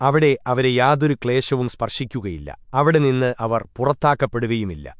അവിടെ അവരെ യാതൊരു ക്ലേശവും സ്പർശിക്കുകയില്ല. അവിടെ നിന്ന് അവർ പുറത്താക്കപ്പെടുകയുമില്ല.